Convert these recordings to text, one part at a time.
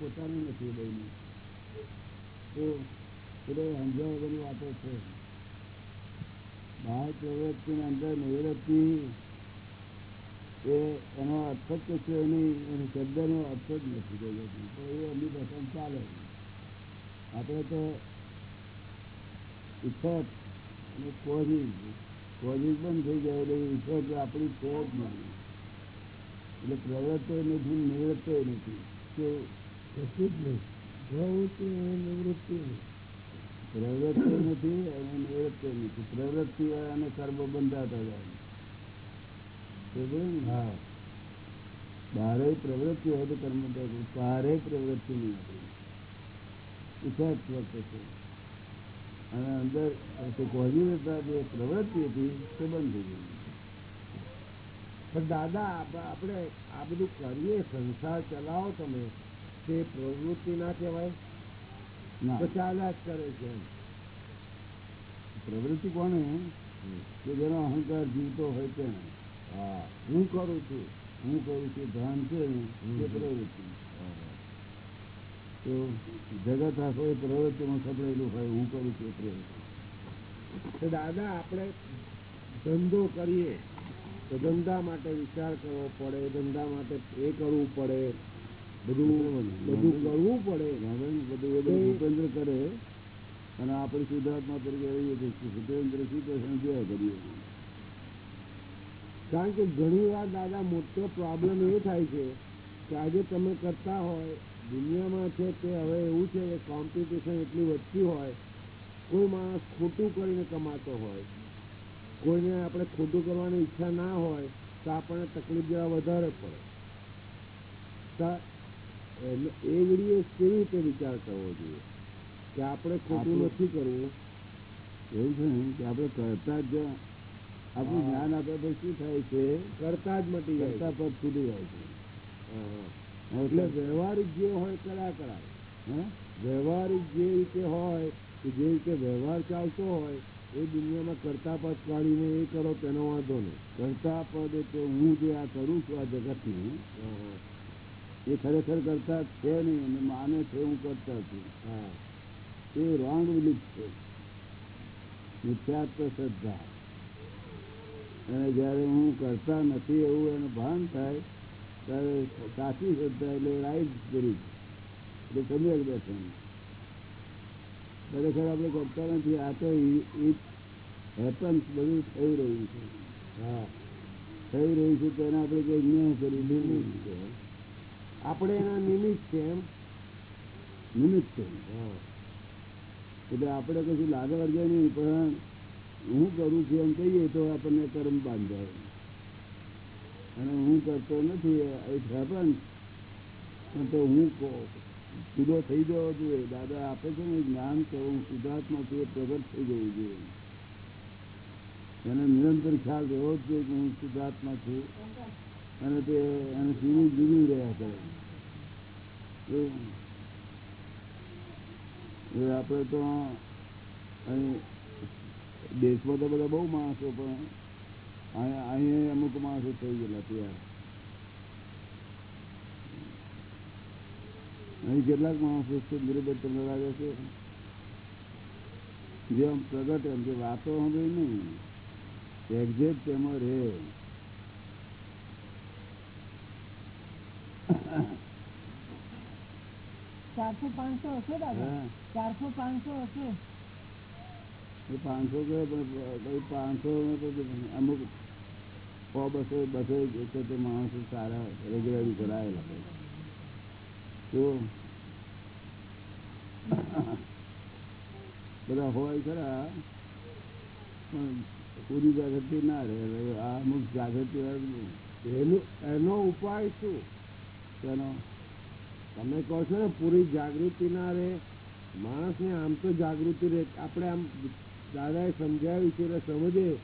પોતાનું નથી બહેનું. તો એટલે સમજાવ બધી વાતો છે. બહાર પ્રવૃત્તિની અંદર નિવૃત્તિ એ એનો અર્થ જ છે એની એની શબ્દનો અર્થ જ નથી કોઈ તો એ એમની પસંદ ચાલે. આપણે તો ઇફેક્ટ અને કોઝિંગ કોઝિંગ પણ થઈ જાય એટલે ઇફેક્ટ આપણી છે જ નહીં. એટલે પ્રવૃત્તિ નથી નિવૃત્તિ નથી. કે પ્રવૃત્તિ નિવૃત્તિ પ્રવૃત્તિ નથી અને નિવૃત્તિ નથી પ્રવૃત્તિ અને કર્મ બંધાતા જાય? હા બારે પ્રવૃત્તિ હોય તો કર્મ. બહારે પ્રવૃત્તિ નહીં હતી અને અંદર કોઝિવતા જે પ્રવૃત્તિ હતી તે બંધ થઈ ગઈ પણ દાદા, આપ- આપણે આ બધું કરીએ, સંસાર ચલાવો તમે તે પ્રવૃત્તિ ના કહેવાય તો ચાલ્યા જ કરે છે પ્રવૃત્તિ કોને? કે જેનો અહંકાર જીવતો હોય છે હું. કરું છું. હું કરું છું. ધ્યાન છે તે પ્રવૃત્તિ. તો જગત આખો એ પ્રવૃત્તિમાં સપડેલું હોય હું કરું છું પ્રવૃત્તિ. દાદા આપણે ધંધો કરીએ તો ધંધા માટે વિચાર કરવો પડે ધંધા માટે એ કરવું પડે. બધું બધું કરવું પડે. નારાયણ બધું એ બધું ભૂપેન્દ્ર કરે. અને આપણે શુદ્ધાત્મા તરીકે રહીએ છીએ ભૂપેન્દ્ર શું જોયા કરીએ કારણ કે ઘણી વાર દાદા મોટો પ્રોબ્લેમ એ થાય છે કે આજે તમે કરતા હોય દુનિયામાં છે તે હવે એવું છે કે કોમ્પિટિશન એટલી વધતી હોય કોઈ માણસ ખોટું કરીને કમાતો હોય કોઈને આપણે ખોટું કરવાની ઈચ્છા ના હોય તો આપણને તકલીફ જરા વધારે પડે. એ ઘડીએ કેવી રીતે વિચાર કરવો જોઈએ? કે આપણે ખોટું નથી કરવું. એવું છે ને કે આપણે કરતા જ આપણું જ્ઞાન આપ્યા પછી શું થાય છે? કરતા જ મટી જાય કરતા પદ છૂટી જાય છે. એટલે વ્યવહારિક જે હોય કર્યા કરાય. હે? વ્યવહારિક જે રીતે હોય કે જે રીતે વ્યવહાર ચાલતો હોય એ દુનિયામાં કરતા પદ કાઢીને એ કરો તેનો વાંધો નહીં. કરતા પદ એટલે હું જે આ કરું છું આ જગતનું એ ખરેખર કરતા છે નહીં અને માને છે હું કરતા છું. હા. એ રોંગ બિલીફ છે. મિથ્યાત્વ શ્રદ્ધા. અને જ્યારે હું કરતા નથી એવું એનું ભાન થાય ત્યારે સાચી શ્રદ્ધા એટલે રાઈટ બિલીફ એટલે સમ્યક દર્શન ખરેખર આપણે કરતા નથી આ તો ઇટ હેપન્સ બધું થઈ રહ્યું છે. હા. થઈ રહ્યું છે તેને આપણે કઈ જ્ઞાન કરી લીધું છે આપણે એના નિમિત્ત છે નિમિત્ત છે એટલે આપણે કશું લાગે વર્ગે નહીં, પણ હું કરું છું એમ કહીએ તો આપણને કર્મ બાંધાય અને હું કરતો નથી ઇટ હેપન પણ તો હું સીધો થઈ જવો જોઈએ. દાદા, આપે છે ને જ્ઞાન કે હું શુદ્ધાત્મા છું એ પ્રગટ થઈ જવું જોઈએ. એને નિરંતર ખ્યાલ રહેવો જ જોઈએ કે હું શુદ્ધાત્મા છું. અને તે અને જીવી જીવી રહ્યા કરે. આપણે તો અહીં દેશમાં તો બધા બહુ માણસો પણ અહીં અહીં અમુક માણસો થઈ ગયેલા તૈયાર અહીં કેટલાક માણસો છે, બરોબર તમને લાગે છે? જેમ પ્રગટ એમ કે વાતો સાંભળી નહીં. એક્ઝેક્ટ તેમાં રહે. ચારસો પાંચસો હશે દાદા? ચારસો પાંચસો હશે. એ પાંચસો કે પાંચસો અમુક સો બસો બસો એકસો તે માણસો સારા રેગ્યુલર કરાયેલા તો બધા હોય ખરા પણ પૂરી જાગૃતિ ના રહે. આ અમુક જાગૃતિ એનો એનો ઉપાય શું? તેનો તમે કહો છો ને, પૂરી જાગૃતિ ના રહે માણસને આમ તો જાગૃતિ રહે. આપણે આમ દાદાએ સમજાવ્યું છે એટલે સમજે.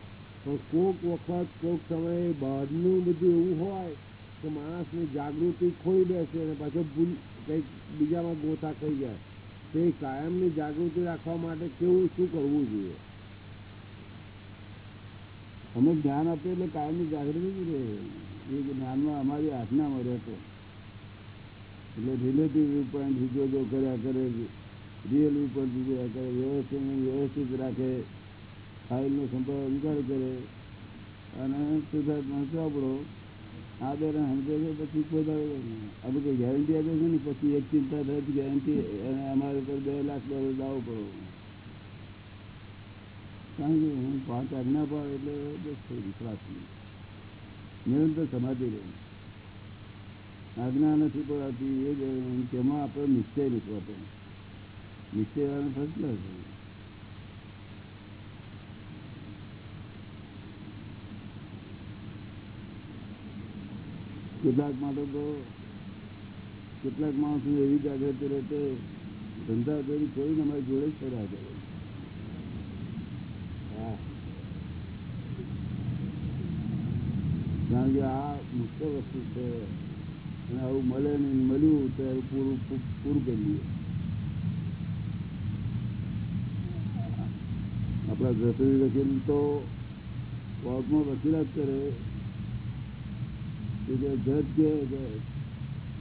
પણ કોક વખત, કોક સમયે બહારનું બધું એવું હોય કે માણસની જાગૃતિ ખોઈ બેસે અને પાછો ભૂલ, કંઈક બીજામાં ગોથા થઈ જાય. તે કાયમની જાગૃતિ રાખવા માટે કેવું, શું કરવું જોઈએ? અમે ધ્યાન આપીએ એટલે કાયમની જાગૃતિ જ રહે. એ જ્ઞાનમાં અમારી આજ્ઞામાં રહેતો એટલે રિલેટિવ વ્યૂ પોઈન્ટ જો કર્યા કરે રિયલ વ્યૂ પોઈન્ટ કરે વ્યવસ્થિત વ્યવસ્થિત રાખે ફાઇલનો સંભાળ અંકાર કરે, અને સુધાર્થમાં ચોપડો આ સમજે છે પછી દાડો અમે કોઈ ગેરંટી આપે છે ને, પછી એક ચિંતા થાય ગેરંટી અને અમારે ઉપર બે લાખ ડોલર દાવો પડો કારણ કે હું પાંચ આજ્ઞા પાડ એટલે બસ થઈ ખલાસી નિરંતર સમાધિ રહે. આજ્ઞા નથી પડાતી, એ તેમાં આપણે નિશ્ચય નથી હોતો નિશ્ચય ક્લાસ કેટલાક માટે તો કેટલાક માણસો એવી જાગૃતિ રહે તે ધંધા દોરી કોઈ અમારી જોડે જ ફર્યા કરે કારણ કે આ મુખ્ય વસ્તુ છે. આવું મળે ને મળ્યું ત્યારે પૂરું પૂરું કરી લઈએ આપણા ઘસડી વકીલ તો કોર્ટમાં વકીલાત કરે કે કે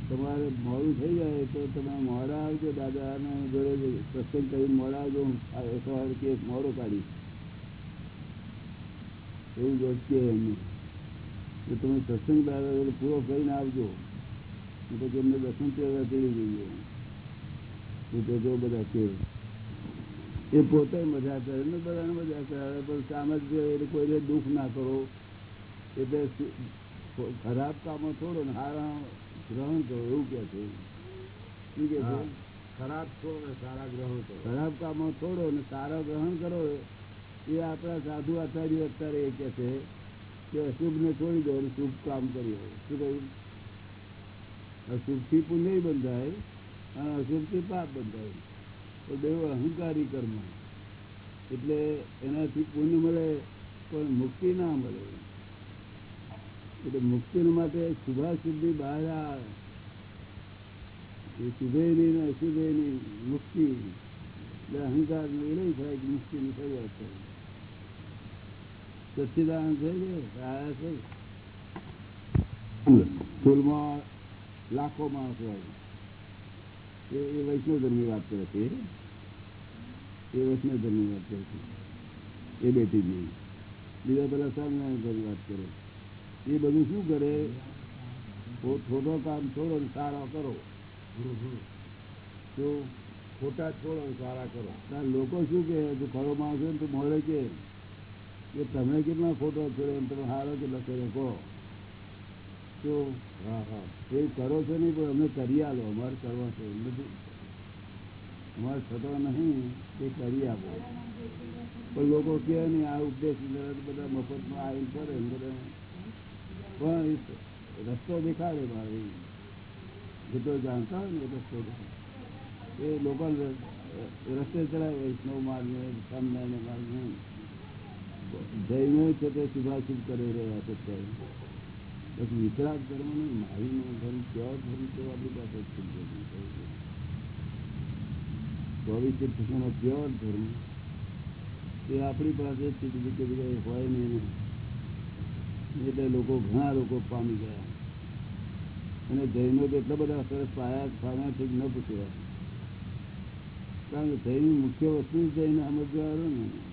તમારે મોડું થઈ જાય તો તમે મોડા આવજો દાદાને ઘરે પ્રસંગ કરીને મોડા આવજો. સવારે કેસ મોડો કાઢીશ. એવું જ કે એમને. તમે સત્સંગ દાદા પૂરો કરીને આવજો. તો દર્શન કરવા જઈએ. જો બધા કે એ પોતે મજા કરે ને બધાને મજા કરાવે પણ એટલે કોઈને દુઃખ ના કરો એટલે ખરાબ કામો છોડો ને સારા ગ્રહણ કરો એવું કે છે. શું કે છે? ખરાબ છોડો ને સારા ગ્રહણ કરો. ખરાબ કામો છોડો ને સારા ગ્રહણ કરો એ આપણા સાધુ આચાર્ય અત્યારે એ કે છે કે અશુભ ને છોડી દો અને શુભ કામ કરી શું કહ્યું? અશુભથી પુણ્ય બંધાય અને અશુભથી પાપ બંધાય. તો બે અહંકારી કર્મ. એટલે એનાથી પુણ્ય મળે પણ મુક્તિ ના મળે. એટલે મુક્તિ માટે શુભાશુદ્ધિ બહાર આવે. એ નહીં ને અશુભેની મુક્તિ. એટલે અહંકાર નો વિલય થાય કે મુક્તિની શરૂઆત થાય. સચ્ચિદાનંદ છે કે સ્કૂલમાં લાખો માણસો એ વૈષ્ણવ ધર્મની વાત કરે છે, એ? વૈષ્ણવ ધર્મની વાત કરે છે. એ બેઠી નહીં. બીજા પેલા સ્વામિનારાયણ ધર્મની વાત કરે એ બધું શું કરે? થોડો કામ છોડો ને સારો કરો. તો ખોટા છોડો સારા કરો. લોકો શું કે તું ખરો માણસ ને તું મળે કે તમે કેટલા ખોટો છોડે તમે સારો કેટલા કર્યો કહો તો, હા હા. એ કરો છો નહીં, પણ અમે કરી આલો. અમારે કરવા છે. એમ નથી અમારે થતો નહીં એ કરી આપો. પણ લોકો કહે નહીં, આ ઉપદેશ બધા મફતમાં આવીને કરે ને બધા. પણ એ રસ્તો દેખાડે મારે જેટલો જાણતા હોય ને, એ રસ્તો દેખાડે. એ લોકો રસ્તે ચડાવે, વૈષ્ણવ માર્ગ ને સ્વામિનારાયણ માર્ગ. ને જૈનો છે તે શુભાશુભ કરી રહ્યા છે અત્યારે. વિતરાગ ધર્મ નહીં મારી નો ધર્મ પ્યોર ધર્મ તો આપણી પાસે. ચોવીસ પ્યોર ધર્મ? એ આપણી પાસે હોય નહીં એટલે લોકો ઘણા લોકો પામી ગયા. અને જૈનો તો એટલા બધા સરસ પાયા, પામ્યા છે ન પૂછ્યા કારણ કે જૈન મુખ્ય વસ્તુ જૈન સમજવા ને.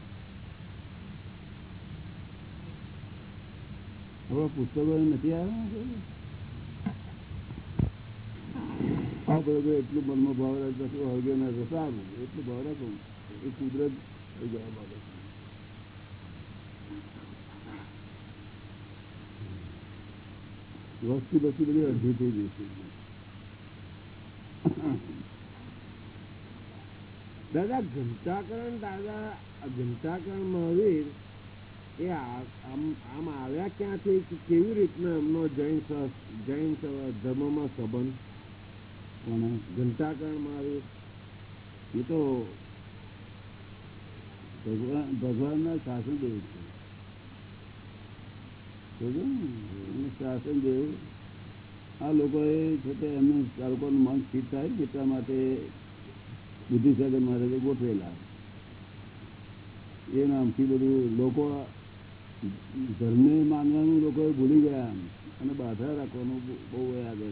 પુસ્તકો નથી આવ્યા એટલું મનમાં ભાવ રાખતા શું હળગે એટલું ભાવ રાખો એ કુદરત થઈ જવા બાબત વસ્તી બસ્તી બધી અડધી થઈ છે દાદા ઘંટાકરણ દાદા ઘંટાકરણ મહાવીર એ આમ આવ્યા ક્યાંથી? કેવી રીતના એમનો જૈન જૈન ધર્મમાં સંબંધ? પણ ઘંટાકરણ આવ્યું? એ તો ભગવાન ભગવાનના શાસનદેવ છે? શાસનદેવ આ લોકોએ છે તે એમનું આ લોકોનું મન સ્થિર થાય એટલા માટે બુદ્ધિસાગર મહારાજે ગોઠવેલા. એ નામથી બધું લોકો ધર્મને માનવાનું લોકો ભૂલી ગયા અને બાધા રાખવાનું બહુ વયા કરે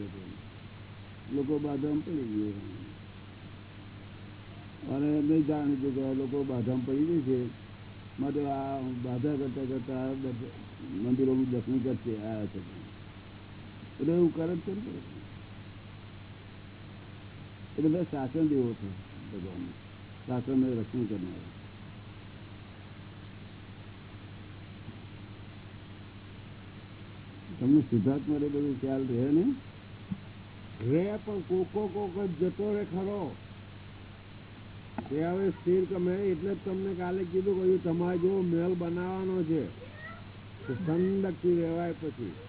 લોકો બાધામ પડી ગયા અને નહીં જાણીતું કે લોકો બાધામ પડી ગઈ છે. માટે આ બાધા કરતા કરતા મંદિરોનું દર્શન કરશે, આ છે. એટલે એવું કરે જ. એ બધા શાસન જેવો છે ભગવાન શાસન રક્ષણ કરનાર. તમને સિદ્ધાર્થમાં એ બધું ખ્યાલ રહે ને? રે પણ કોકો કોક જતો રે ખરો. એ હવે સ્થિર તમે એટલે જ તમને કાલે કીધું કહ્યું તમારે જો મેલ બનાવવાનો છે. ઠંડકથી રહેવાય પછી.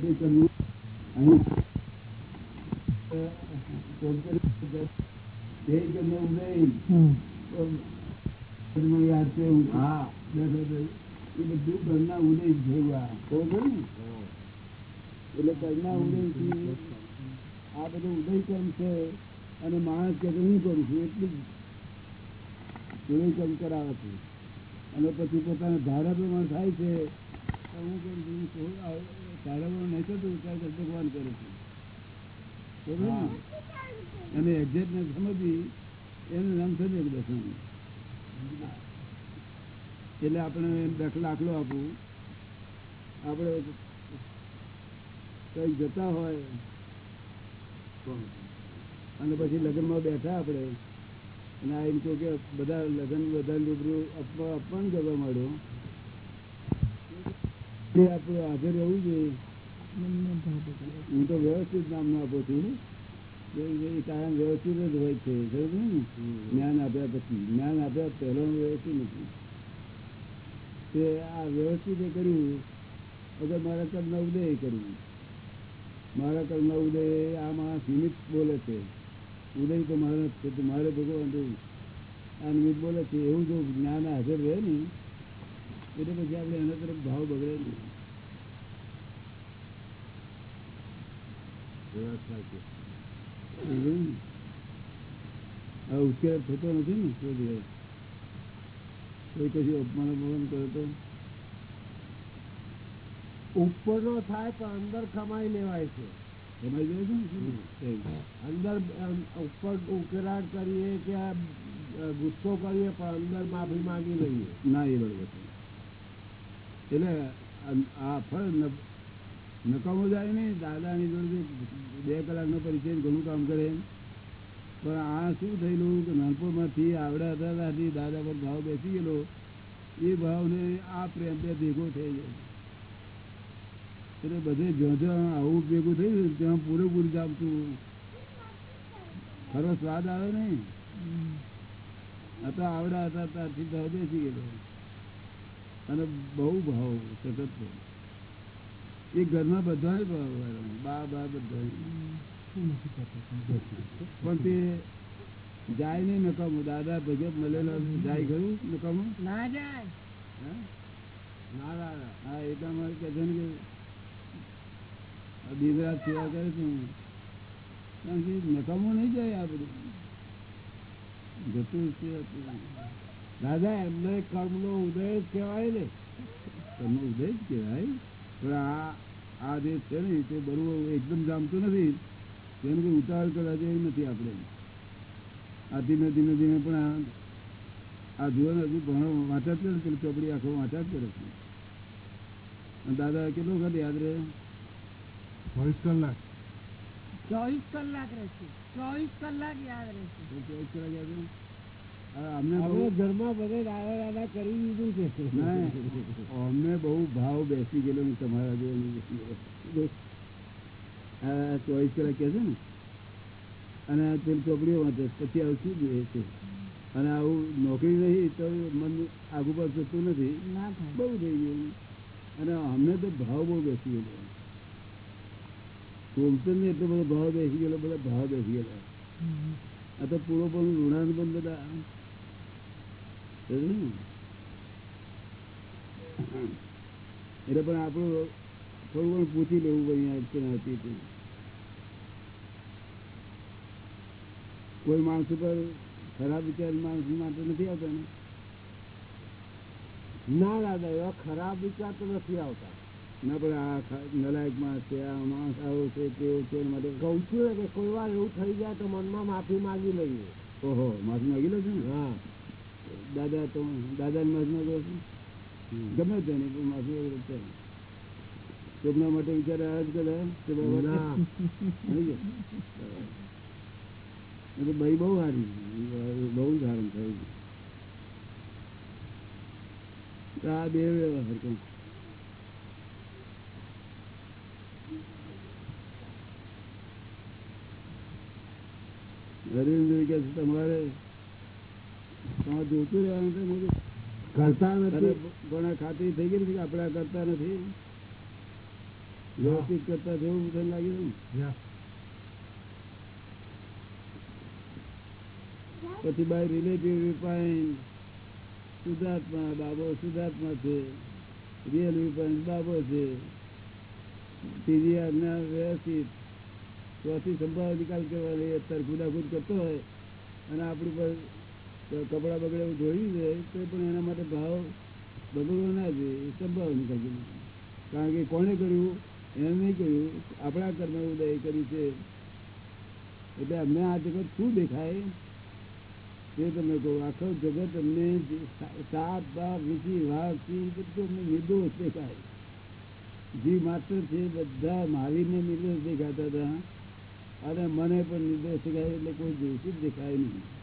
આ બધું ઉદય કર્મ છે અને માણસ કે હું કરું છું એટલું ઉદય કરાવે છે અને પછી પોતાના ધારા પ્રમાણ થાય છે હું કરું છું આ નહીં થતું ત્યારે ભગવાન કરે છે. ખબર છે ને? અને એક્ઝેક્ટ ને સમજી એનું નામ સજગ દર્શન એટલે આપણે દાખલો આપવું આપણે કઈ જતા હોય અને પછી લગ્નમાં બેઠા આપણે અને આ એમ કહ્યું કે બધા લગ્ન બધા રૂબરૂ અપમાન જવા માંડ્યો આપણે હાજર રહેવું જોઈએ. હું તો વ્યવસ્થિત નામ આપું છું એ વ્યવસ્થિત જ હોય છે જ્ઞાન આપ્યા પછી. જ્ઞાન આપ્યા પહેલો વ્યવસ્થિત નથી. તે આ વ્યવસ્થિત એ કર્યું. અગર મારા કર્મ ઉદય કર્યું. મારા કર્મ ઉદય આ માણસ નિમિત્ત બોલે છે. ઉદય તો મારે છે તો મારે ભગવાન આ નિમિત્ત બોલે છે. એવું જો જ્ઞાન હાજર રહે ને એટલે પછી આપણે એના તરફ ભાવ બગડે નહીં. ઉશ્કેર થતો નથી ને કોઈ દિવસ. કોઈ કશું અપમાન અપમાન કરે તો ઉપરનો થાય પણ અંદર કમાઈ લેવાય છે. જાય છે અંદર ઉપર ઉકેલાટ કરીએ કે ગુસ્સો કરીએ પણ અંદર માફી માંગી લઈએ? ના એ બરોબર છે. એટલે આ- ફળ નકામું જાય નહીં. દાદાની જોડે બે કલાકનો પરિચય ઘણું કામ કરે પણ આ શું થયેલું કે નાનપણમાંથી આવડા હતા ત્યાંથી દાદા પર ભાવ બેસી ગયેલો એ ભાવને આ પ્રેમ બે ભેગો થઈ જાય એટલે બધે જ્યાં જ્યાં આવું ભેગું થયું ત્યાં પૂરેપૂરું જામતું ખરો સ્વાદ આવે નહીં? આ તો આવડા હતા ત્યારથી ભાવ બેસી ગયેલો. અને બહુ ભાવ સતત એ ઘરમાં બધા ભાવ બા બા બધા પણ તે જાય નહીં નકામું. દાદા ભગત મળેલો જાય ગયું નકામું? ના જાય. હે? એટલા માટે કે છે ને કે સેવા કરે છે કારણ કે નકામું નહીં જાય આ બધું. જતું છે દાદા એમને કર્મનો ઉદય જ કહેવાય ને. તમને ઉદય જ કહેવાય. પણ આ આ જે છે ને તે બરોબર એકદમ જામતું નથી. તેનું કોઈ ઉતાર કરવા જેવી નથી આપણે. આ ધીમે ધીમે ધીમે પણ આ આ જુઓ ને હજુ ભણો વાંચા જ કરે પેલી ચોપડી આખો વાંચા જ કરે છે. અને દાદા કેટલો વખત યાદ રહે? ચોવીસ કલાક. ચોવીસ કલાક રહેશે ચોવીસ કલાક યાદ રહેશે ચોવીસ કલાક યાદ રહે? અમને બહુ ભાવ બેસી ગયેલો તમારા ગયેલો. ચોવીસ કલાક કહે છે ને? અને પેલી ચોપડીઓ વાંચે પછી આવું શું જોઈએ છે? અને આવું નોકરી નહીં તો મન આગુ પાછું થતું નથી. બહુ થઈ ગયું અને અમને તો ભાવ બહુ બેસી ગયેલો કોમસન એટલો બધો ભાવ બેસી ગયેલો બધા ભાવ બેસી ગયેલા આ તો પૂરો પણ ઋણાનુબંધ બધા? એટલે પણ આપણું થોડું ઘણું પૂછી લેવું અહીંયા અડચણ હતી કોઈ માણસ ઉપર ખરાબ વિચાર માણસ માટે નથી આવતા ને. ના દાદા એવા ખરાબ વિચાર તો નથી આવતા. ના પણ આ નલાયક માણસ છે આ માણસ આવો છે તેવો છે માટે કહું છું કે કોઈ વાર એવું થઈ જાય તો મનમાં માફી માગી લઈએ. ઓહો માફી માગી લો છો ને? હા. દાદા તો દાદા ને માફી માગો છો ગમે તેની પણ માફી વગર ચાલે તેમના માટે વિચાર આ જ કરે કે બાબા ના. નહીં કે? એ તો ભાઈ બહુ સારી બહુ સારું થયું આ બે વ્યવહાર કહું કે તમારે? તમારે જોતું રહેવાનું કરતા નથી. ઘણા ખાતરી થઈ ગઈ કે આપણે કરતા નથી? વ્યવસ્થિત કરતા જેવું તને લાગ્યું પછી બાય રિલેટિવ વિપાઈન સુધાર્થમાં બાબો સુધાર્થમાં છે. રિયલ વિપાઈન બાબો છે. ત્રીજી આજ્ઞા વ્યવસ્થિત. ચોથી સંભાવ નિકાલ કરવાની અત્યારે ખુદાખુદ કરતો હોય અને આપણી પર કપડા બગડે એવું ધોઈ દે તો પણ એના માટે ભાવ બગડવો ના જોઈએ સંભાવ નિકાલ કરવાનો. કારણ કે કોણે કર્યું એને નહીં કર્યું, આપણા કર્મ ઉદય કર્યું છે એટલે અમને આ જગત શું દેખાય તે તમે કહો, આખો જગત અમને સાપ, બાપ વીછી વાઘ, સિંહ બધું અમને નિર્દોષ દેખાય જીવ માત્ર છે, બધા મહાવીરને નિર્દોષ દેખાતા હતા અને મને પણ નિર્દોષ દેખાય, એટલે કોઈ દોષિત દેખાય નહીં?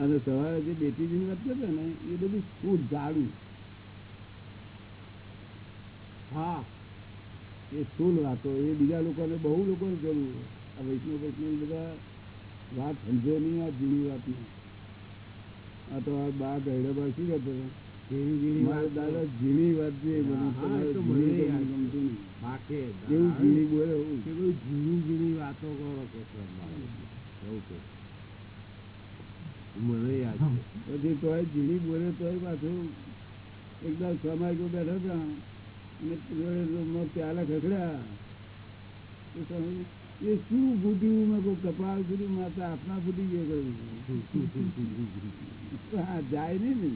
અને સવારે જે બેટીજીની વાત કરતા ને, એ બધું શું જાડું. હા, એ સ્થૂલ વાતો, એ બીજા લોકોને બહુ લોકોને જરૂર આ વૈષ્ણવ વૈષ્ણવ બધા વાત સમજો નહીં આ ઝીણી વાતની. આ તો આ બા ગયડા બા શું કરતો હતો? ઝીણી વાત છે તો ઝીણી બોલે વાતો કરો કે મને યાદ પછી તોય ઝીણી બોલે તોય પાછું એકદમ સમાજ બેઠો હતા. અને જોડે પ્યાલા ખખડ્યા. એ શું ફૂટ્યું મેં કોઈ કપાળ ફૂટ્યું માતા આપના ફૂટી ગયો કહ્યું હા જાય નહીં ને.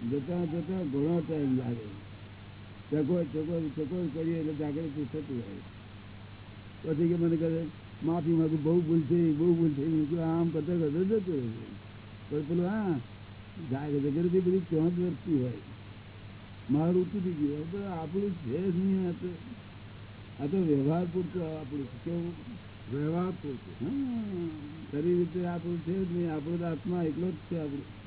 જતા જતા ઘણો ટાઈમ લાગે. ચકો ચકો ચકો કરીએ એટલે જાગૃતિ થતી હોય. પછી કે મને કહે માફી માગું, બહુ ભૂલ થઈ, બહુ ભૂલ થઈ. આમ કરતા કરતો જતો પણ પેલું, હા. જાગૃતિ બધી ચોંચ વર્તી હોય. મારું ઉતરી ગયું. હવે આપણું છે જ નહીં આ તો. વ્યવહાર પૂરતો આપણું કેવું? વ્યવહાર પૂરતું. ખરી રીતે આપણું છે જ નહીં. આપણો આત્મા એકલો જ છે આપણું.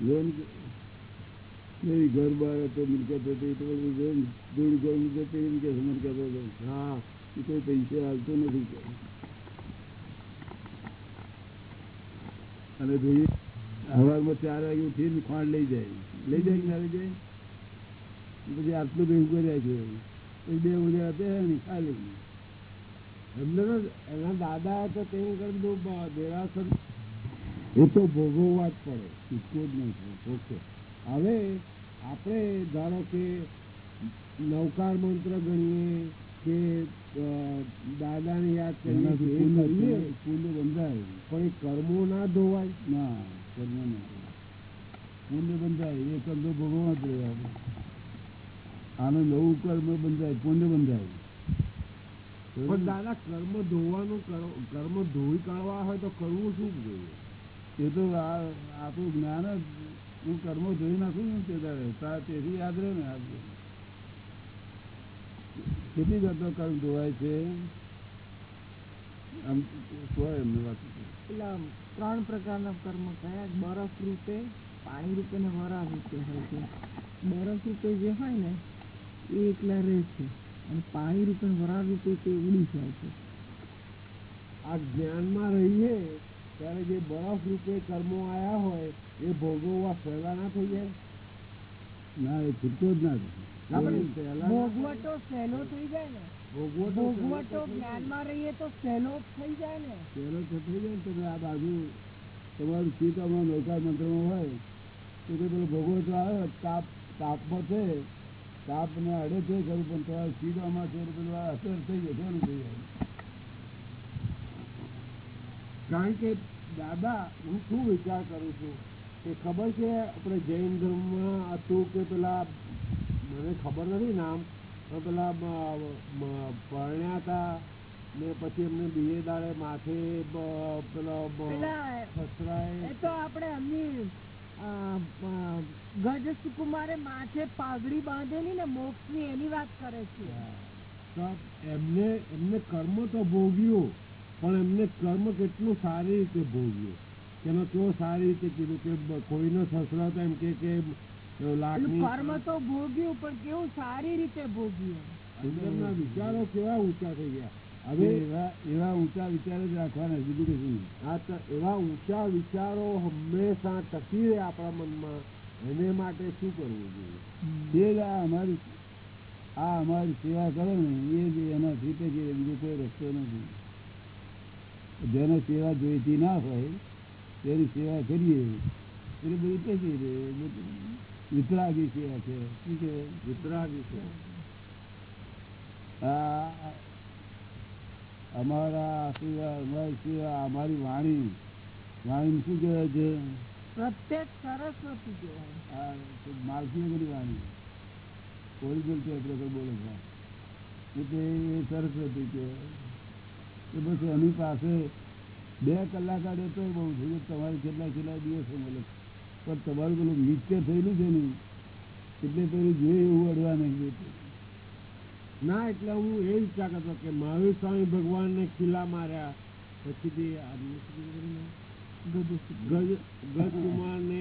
જોન કેવી ઘર બહાર હતો મિલકત હતી તો દૂર ઘર મિલકત એમ કે સમજ કરતો હતો, હા, એ કોઈ પૈસે હાલતો નથી. અને ભાઈ સવારમાં ચાર વાગે ઉઠીને ખાંડ લઈ જાય. લઈ જાય ના લઈ જાય? પછી આટલું ભેગું કર્યા છે. પછી બે ઉજ્યા હતા ને ખાલી. એના દાદા તો તે દેરાસર એ તો ભોગવવા જ પડે છૂટકો જ નહીં ઓકે. હવે આપણે ધારો કે નવકાર મંત્ર ગણીએ કે દાદાને યાદ કરીએ પુણ્ય બંધાય. પણ એ કર્મો ના ધોવાય. ના કર્મ ના પુણ્ય બંધાય એ કર્મ તો ભોગવવા જ રહે આપણે. આનું નવું કર્મ બંધાય પુણ્ય બંધાય. પણ દાદા કર્મ ધોવાનું કર્મ ધોઈ કાઢવા હોય તો કરવું શું જોઈએ? એ તો આપણું જ્ઞાન જ હું કર્મો જોઈ નાખું ને તે દાડે તેથી યાદ રહે ને આપણે કેટલી કરતો કર્મ જોવાય છે? આમ કોઈ એમને વાત. પેલા ત્રણ પ્રકારના કર્મ કયા બરફ રૂપે પાણી રૂપે ને વરા રૂપે હોય છે. બરફ રૂપે જે હોય ને એ એકલા રહે છે. અને પાણી રૂપે વરા રૂપે તે ઉડી જાય છે. આ જ્ઞાનમાં રહીએ ત્યારે જે બરફ રૂપે કર્મો આવ્યા હોય એ ભોગવવા સહેલા ના થઈ જાય? ના એ છૂટકો જ ના થાય. ભોગવટો સહેલો થઈ જાય ને. ભોગવટો ભોગવટો જ્ઞાનમાં રહીએ તો સહેલો થઈ જાય ને. પહેલો તો થઈ જાય ને તમે આ બાજુ તમારું ચિત્ત હમણાં નૌકા મંત્રમાં હોય તો કે પેલો ભોગવો આવે તાપ તાપમાં છે તાપને અડે છે ખરું પણ તમારું છે પેલું અસર થઈ જશે થઈ જાય. કારણ કે દાદા હું શું વિચાર કરું છું કે ખબર છે આપણે જૈન ધર્મમાં હતું કે પેલા મને ખબર નથી નામ પણ પેલા પરણ્યા હતા ને પછી એમને બીજે દાડે માથે પેલો સસરાએ તો આપણે એમની ગજ સુકુમારે માથે પાઘડી બાંધેલી ને મોક્ષની એની વાત કરે છે. તો એમને એમને કર્મ તો ભોગ્યું. પણ એમને કર્મ કેટલું સારી રીતે ભોગ્યું. તેનો કેવો સારી રીતે કીધું કે કોઈનો સસરો તો એમ કે કર્મ તો ભોગ્યું પણ કેવું સારી રીતે ભોગ્યું? અંદરના વિચારો કેવા ઊંચા થઈ ગયા? હવે એવા એવા ઊંચા વિચારો જ રાખવાના બીજું કશું તો એવા ઊંચા વિચારો હંમેશા ટકી રહે આપણા મનમાં. એને માટે શું કરવું જોઈએ? જ આ અમારી આ અમારી સેવા કરે ને એ જ એના જીતે છે બીજો કોઈ રસ્તો નથી. જેને સેવા જોઈતી ના હોય તેની સેવા કરીએ. એટલે બધું રહે બધું વિતરાગી સેવા છે. શું કહેવાય વિતરાગી સેવા. અમારા સેવા અમારી સેવા અમારી વાણી. વાણી શું કહેવાય છે? પ્રત્યેક સરસ્વતી કહેવાય. માલકી બધી વાણી. ઓરિજિનલ ટેપ રેકોર્ડ બોલે છે. એટલે સરસ્વતી કહેવાય. તો બસ એની પાસે બે કલાક આડે તો બહુ થઈ તમારે કેટલા કેટલા દિવસો મળે. પણ તમારું પેલું નિત્ય થયેલું છે ને એટલે પેલું જોઈએ એવું અડવા નહીં ના એટલે હું એ વિચાર કરતો કે મહાવીર સ્વામી ભગવાનને ખીલા માર્યા પછીથી આ શું કીધું ગજ ગજકુમારને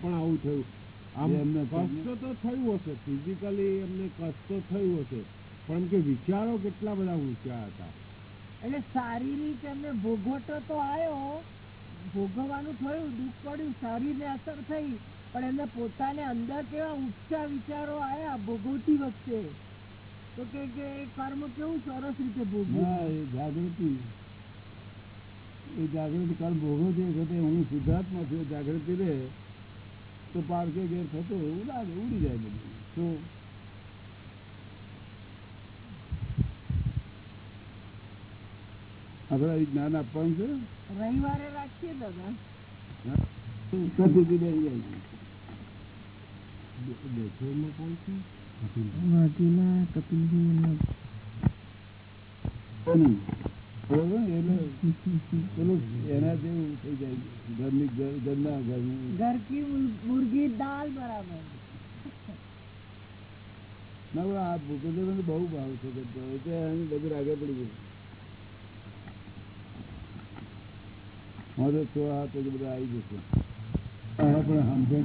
પણ આવું થયું. આમ એમને કષ્ટ તો થયું હશે ફિઝિકલી એમને કષ્ટ થયું હશે. પણ કે વિચારો કેટલા બધા ઊંચા હતા. એટલે શારીરિક એમને ભોગવટો તો આવ્યો ભોગવવાનું થયું, દુઃખ પડ્યું શરીરને અસર થઈ, પણ એમને પોતાને અંદર કેવા ઊંચા વિચારો આવ્યા ભોગવતી વખતે. તો કે કર્મ કેવું સરસ રીતે ભોગવ્યું જાગૃતિ. એ જાગૃતિ કર્મ ભોગવતી વખતે હું સિદ્ધાર્થમાં છું જાગૃતિ રહે, તો પારકે ઘેર થતો લાગે, ઉડી જાય બધું. તો અહીં જ્ઞાન આપવાનું છે. રવિવારે રાખીએ દાદા. ઘર કી મુર- મુર્ગી દાલ બરાબર. ના આ ભૂપેન્દ્રભાઈને બહુ ભાવ છે બધું આગળ પડી ગયું મારે તો આ તો બધું આવી જશે. આને પણ છે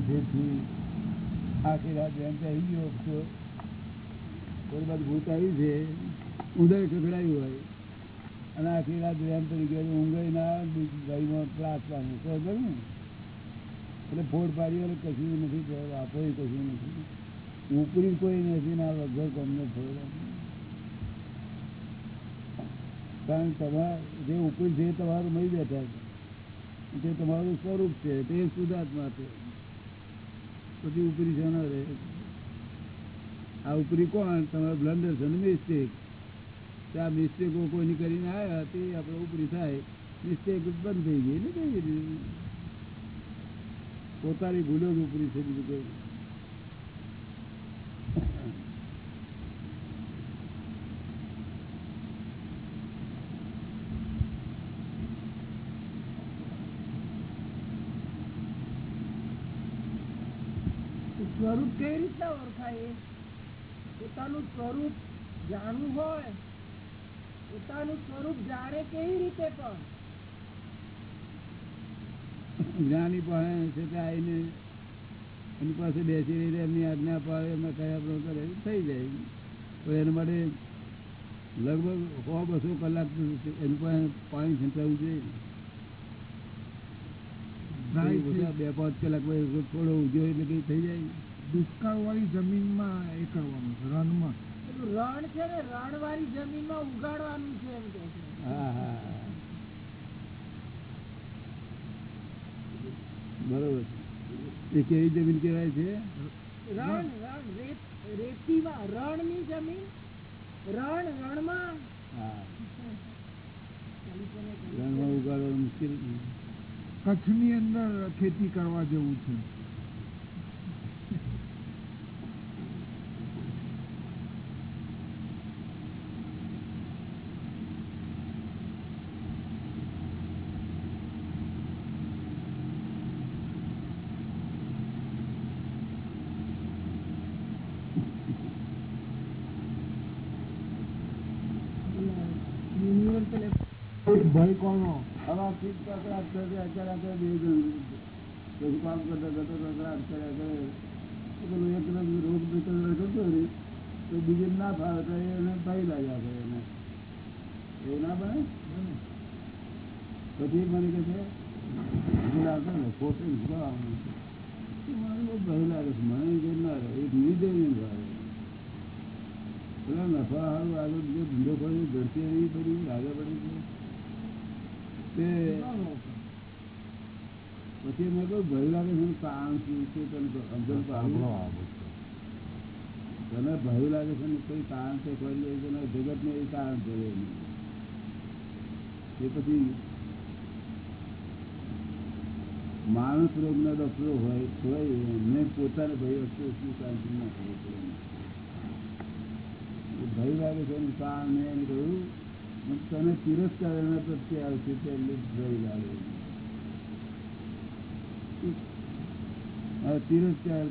આખી રાત તો આવી ગયો તો કોઈ બાજુ ભૂત છે, ઉદય ખખડાયું હોય. અને આખી રાત રેમ પડી ગયો ઊંઘાઈ ના ગાડીમાં ત્રાસ પામ્યો તો ને? એટલે ફોડ પાડી વાળું કશું નથી આપો કશું નથી. ઉપરી કોઈ નથી, ના વગર તમને ફોડ. કારણ તમારે જે ઉપરી છે તમારું મળી છે. તે તમારું સ્વરૂપ છે, તે શુદ્ધાત્મા છે. પછી ઉપરી છે ના આ ઉપરી કોણ? તમારો બ્લન્ડર છે ને મિસ્ટેક આ મિસ્ટેકો કોઈની કરીને આવ્યા તે આપણે ઉપરી થાય. મિસ્ટેક બંધ થઈ ગઈ ને કઈ પોતાની ભૂલો જ ઉપરી છે બીજું કોઈ. સ્વરૂપ કેવી રીતના ઓળખાય? પોતાનું સ્વરૂપ જાણવું હોય પોતાનું સ્વરૂપ જાણે કેવી રીતે પણ? જ્ઞાની પણ છે તે આવીને એની પાસે બેસી રહીને એમની આજ્ઞા પાડે એમને કયા પ્રમાણે કરે થઈ જાય. તો એના માટે લગભગ સો બસો કલાક એનું એની પાસે પાણી છંટાવું જોઈએ. બે પાંચ કલાક થોડો ઉજ્યો એટલે કઈ થઈ જાય. દુષ્કાળ વાળી જમીનમાં એ કરવાનું છે પેલું રણ છે ને રણ વાળી જમીનમાં ઉગાડવાનું છે એમ કે છે. હા હા હા. બરોબર એ કેવી જમીન કહેવાય છે? રણ રણ રેત રેતીમાં રણની જમીન રણ રણમાં. હા. રણમાં ઉગાડવાનું મુશ્કેલ. કચ્છની અંદર ખેતી કરવા જેવું છે યુનિવર્સલ ભય કોનો હવે આ ચીજ બે જણ પછી કામ કરતા કરતા એક રોગ વિતરણ થતો ને બીજે ના ફાવે તો એને ભાઈ લાગ્યા છે એને. એવું ના બને? પછી મને કહે છે હું ને, ખોટું ભરાવાનું મને ભય લાગે છે? મને જે ના રહે એક નિર્દય ભાવે પેલા નફા સારું આગળ જે ધંધો કર્યો ઘડતી એવી પછી મેં કહ્યું ભય લાગે છે એનું શું છે તને સમજણ તને ભય લાગે છે ને કોઈ કારણ છે કોઈ લે છે ને એ કારણ છે. એ પછી માણસ રોગના ડોક્ટરો હોય હોય મેં પોતાને ભય વસ્તુ શું ના. એ ભય લાગે છે એનું કારણ મેં એમ કહ્યું તને તિરસ્કાર એના પ્રત્યે આવશે તે લાગે હવે તિરસ્કાર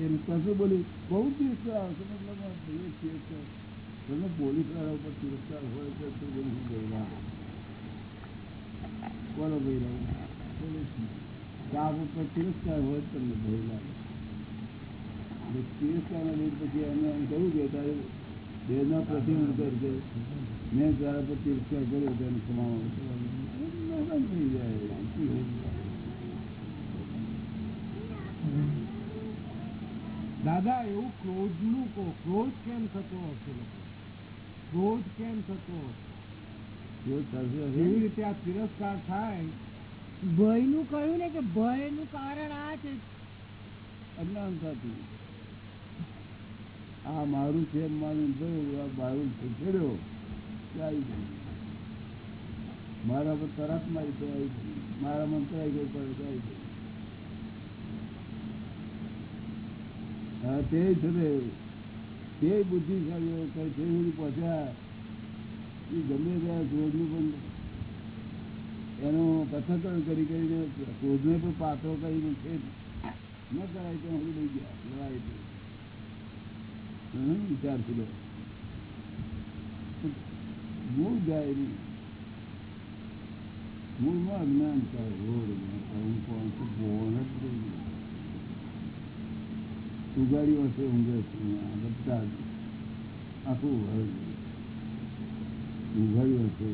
એને કશું બોલી, બહુ તિરસ્કાર આવશે મતલબ તિરસ્કાર તમે પોલીસવાળા ઉપર તિરસ્કાર હોય તો શું બોલી ભય લાગે? બોલો ભાઈ લાગે? પોલીસ સ્ટાફ ઉપર તિરસ્કાર હોય તમને ભય લાગે. લીધ પછી એમને એમ કહ્યું કે તારે દેહના પ્રતિબંધ કરજે. મેં તારા પર તિરસ્કાર કર્યો તેને ક્ષમા થઈ જાય દાદા એવું ક્રોધનું કહો. ક્રોધ કેમ થતો હશે ક્રોધ કેમ થતો એવી રીતે આ તિરસ્કાર થાય? ભયનું કહ્યું ને કે ભયનું કારણ આ છે. અજ્ઞાનતાથી. આ મારું છે થયું મારું છે છેડ્યો મારા પર તરત મારી તો આવી ગઈ મારા મન આવી ગયું તો આવી ગયું. તે છે તે બુદ્ધિશાળીઓ કઈ તે સુધી પહોંચ્યા એ ગમે ત્યાં ક્રોધનું પણ એનું કથકરણ કરી કરીને ક્રોધને પણ પાત્રો કરીને છે ન કરાય તો હું લઈ ગયા. લડાઈ વિચારથી લો મૂળ જાય નહીં મૂળમાં અજ્ઞાન થાય હું કોણ છું ભોન જ નહીં. ઉગાડ્યો હશે ઊંઘે છે બધા આખું ઘર ઉઘાડ્યું હશે.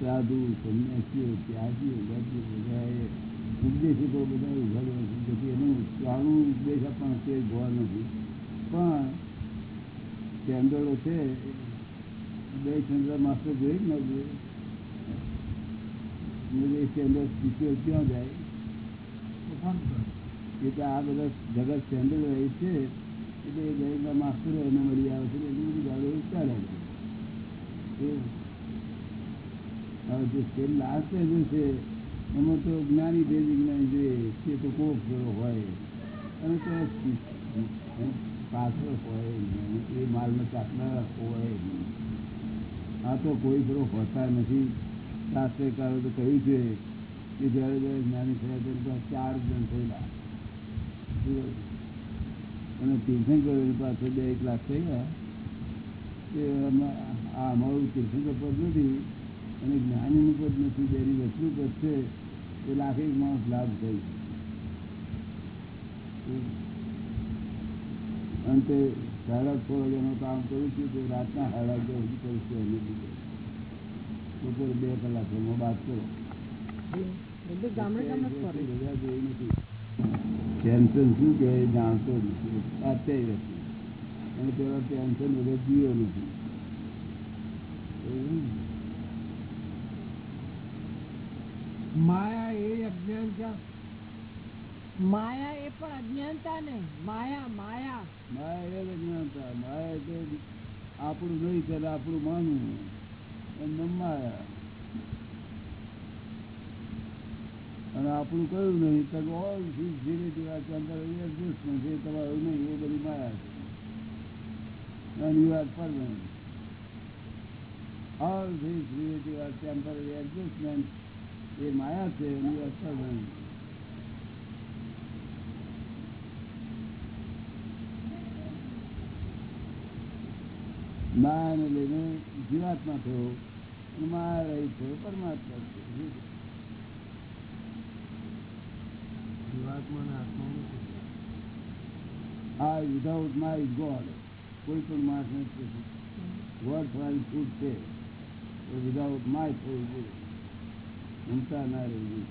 સાધુ, સંન્યાસીઓ, ત્યાગીઓ ગાદીઓ બધા ઉઘાડ્યો હશે તેથી એનું ઉપદેશ આપવાનો અત્યારે જોવા નથી. પણ સ્ટેન્ડર્ડો છે, બે ચંદ્ર માસ્ટર જોઈ જ ન એ સ્ટેન્ડર્ડ શીખ્યો ક્યાં જાય? એટલે આ બધા જગત સ્ટેન્ડર્ડ રહે છે, એટલે એ દરેકના માસ્તરો એને મળી આવે છે, એટલી બધી ગાડો ચાલે છે. હવે જે લાસ્ટ છે એમાં તો જ્ઞાની બે વિજ્ઞાની જોઈએ તે તો કોક જેવો હોય. અને તો પાછળ હોય એ માલનો ચાકલા હોય આ તો કોઈ ફરો હોતા નથી. શાસ્ત્રકારો તો કહ્યું છે કે જ્યારે જ્યારે જ્ઞાની થયા ત્યારે ચાર જણ થયેલા. અને તીર્થંકર પાસે બે એક લાખ થઈ ગયા કે આ અમારું તીર્થંકર પદ નથી. અને જ્ઞાનીનું પદ નથી જેની વસ્તુ પદ છે એ લાખે માણસ લાભ થઈ અંતે સાડા છ વાગ્યાનું કામ કરું છું તો રાતના સાડા અગિયાર સુધી કરું છું એને લીધે બપોરે બે કલાક એમાં બાદ કરો. જેવી ટેન્શન શું કે જાણતો નથી. અત્યારે નથી અને પેલા ટેન્શન વગર જીવ્યો નથી એવું ને? માયા એ માયા એ પણ માયા માયા. એ આપણું નહીં ચાલે આપણું માનવું. માયા. અને આપણું કયું નહીં? તો ઓલ ધીસ ધીરે ધીરે અંદર એડજસ્ટમેન્ટ છે. તમારું નહીં, એ બધી માયા છે. are permanent. All these relative are temporary adjustments એ માયા છે એની અસર માયાને લઈને જીવાત્મા થયો માયા રહી થયો પરમાત્મા આ વિધાઉટ માય ગોડ કોઈ પણ માણસ નથી. ગોડ ફાઈ ફૂડ છે વિધાઉટ માય થવું મમતા ના રહેવી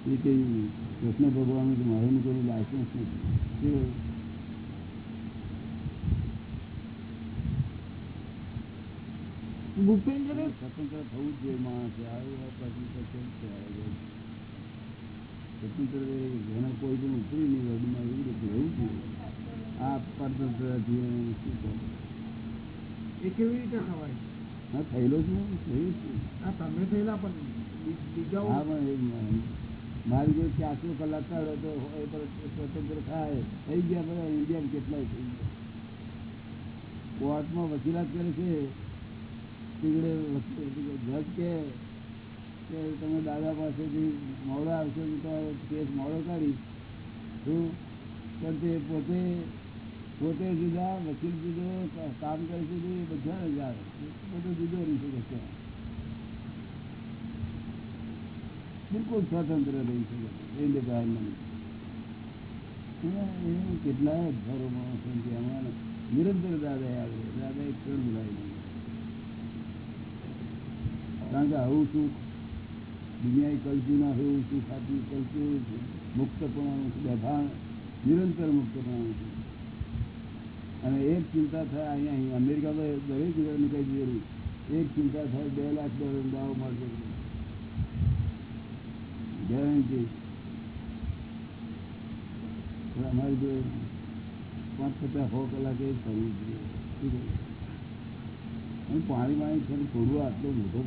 એ કઈ કૃષ્ણ ભગવાન મારું કોઈ લાયસન્સ નથી. ભૂપેન્દ્ર? સ્વતંત્ર થવું જ જોઈએ માણસે. આવું સ્વતંત્ર જેને કોઈ પણ ઉપરી નહીં વર્ગમાં એવી રીતે રહેવું જોઈએ. આ પરતંત્ર જીવન શું? એ કેવી રીતે ખવાય? હા થયેલો જ નહીં થયું જ નહીં. આ તમે થયેલા પણ બીજા હા પણ મારી કોઈ ચારસો કલાક કાઢો તો એ પર સ્વતંત્ર થાય. થઈ ગયા બધા ઇન્ડિયા કેટલાય થઈ ગયા. કોર્ટમાં વકીલાત કરે છે જજ કે તમે દાદા પાસેથી મોડો આવશો તો કેસ મોડો કાઢી શું? પણ તે પોતે પોતે જુદા, વકીલ જુદો, કામ કરે એ બધા જ બધું જુદો રહી શકે બિલકુલ સ્વતંત્ર રહી શકે ઇન્ડિપેન્ડન્ટ હજારો છે. અમારે નિરંતર દાદા આવે દાદા એક ક્ષણ બોલાવી કારણ કે આવું સુખ દુનિયા કલ્પ્યું ના હોય સુખ કલ્પ્યું? મુક્તપણાનું બેભાન, નિરંતર મુક્તપણાનું છે અને એક ચિંતા થાય અહીંયા અહીં. અમેરિકામાં દરેક જગ્યાએ નીકળી દીધેલું એક ચિંતા થાય બે લાખ ડોલર દાવો મળશે ગેરંટી અમારી જોડે પાંચ પચાસ સો કલાકે જ કરવું જોઈએ. હું પાણી પાણી છે થોડું આટલો મોટો